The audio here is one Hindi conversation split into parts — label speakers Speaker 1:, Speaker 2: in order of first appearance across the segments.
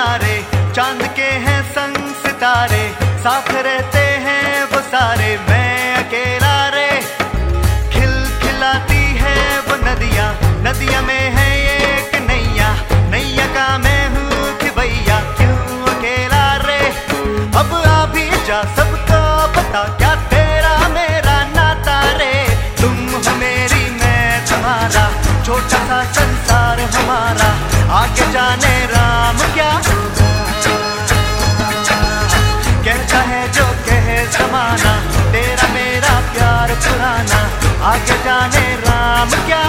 Speaker 1: किनारे, चाँद के हैं संग सितारे साथ रहते हैं वो सारे। मैं अकेला रे, खिल खिलाती है वो नदिया। नदिया में है एक नैया नैया का मैं हूँ कि भैया। क्यों अकेला रे? अब आ भी जा सबको तो पता क्या तेरा मेरा नाता रे। तुम हो मेरी, मैं तुम्हारा। छोटा सा संसार हमारा। आगे जाने आगे जाने राम क्या?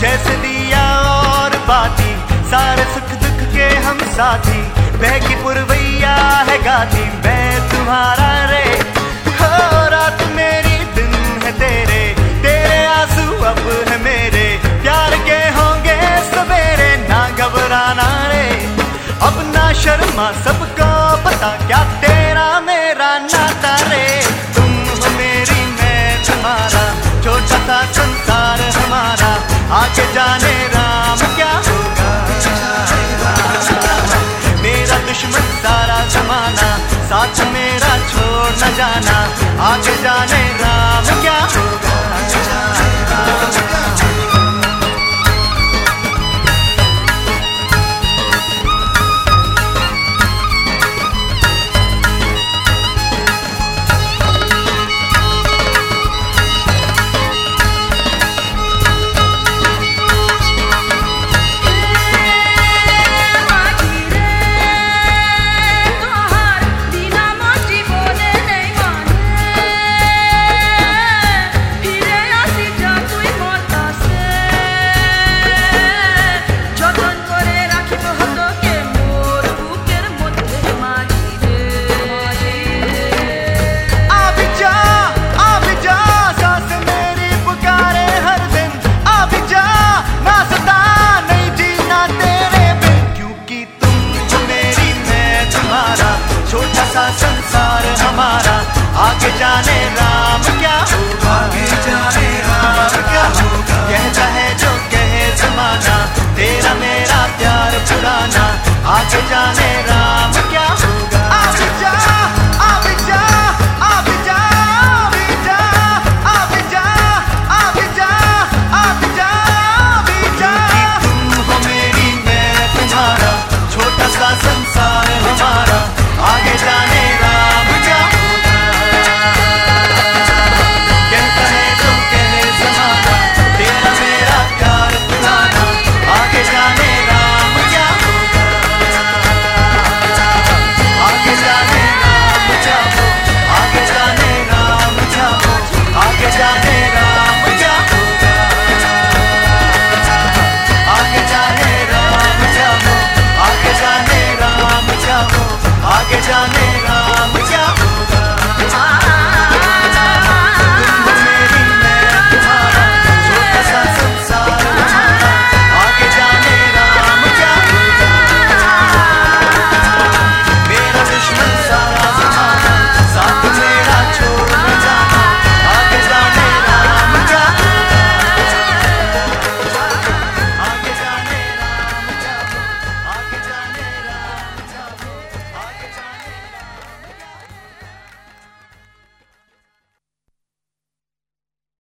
Speaker 1: जैसे दिया और बाती, सारे सुख दुख के हम साथी। बहकी पुरवैया है गाती, मैं तुम्हारा रे। हो, रात मेरी दिन है तेरे तेरे आँसू अब है मेरे। प्यार के होंगे सवेरे, ना घबराना रे। अब ना शर्मा सबको पता, क्या तेरा मेरा नाता रे। सा संसार हमारा। आज जाने राम। क्या? होगा मेरा दुश्मन सारा जमाना, साथ मेरा छोड़ न जाना। आज जाने राम। क्या? होगा जाने रा